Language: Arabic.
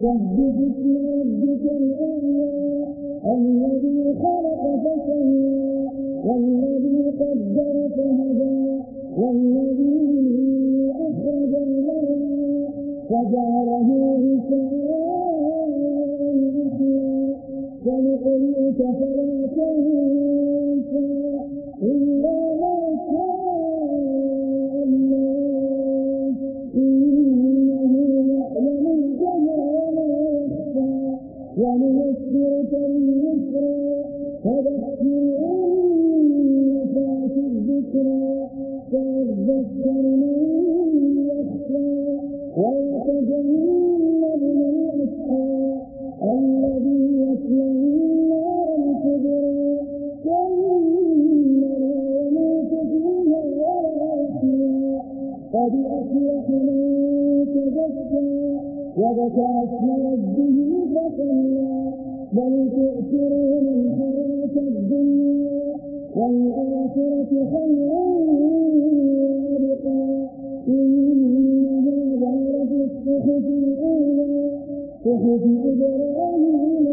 سبح اسم ربك الأعلى الذي خلق فسوى والذي قدر فهدى والذي أخرج المرعى فجعله غثاء أحوى سنقرئك فلا ونيسرك لليسرى فذكر أن نفعت الذكرى فيذكر من يخشى ويتجنبها الأشقى الذي يصلى النار الكبرى لا يموت فيها ولا يحيا قد أفلح من وذكر اسم ربه فصلى بل تؤثرون الحياة الدنيا والآخرة خير وأبقى إن هذا لفي الصحف الأولى صحف إبراهيم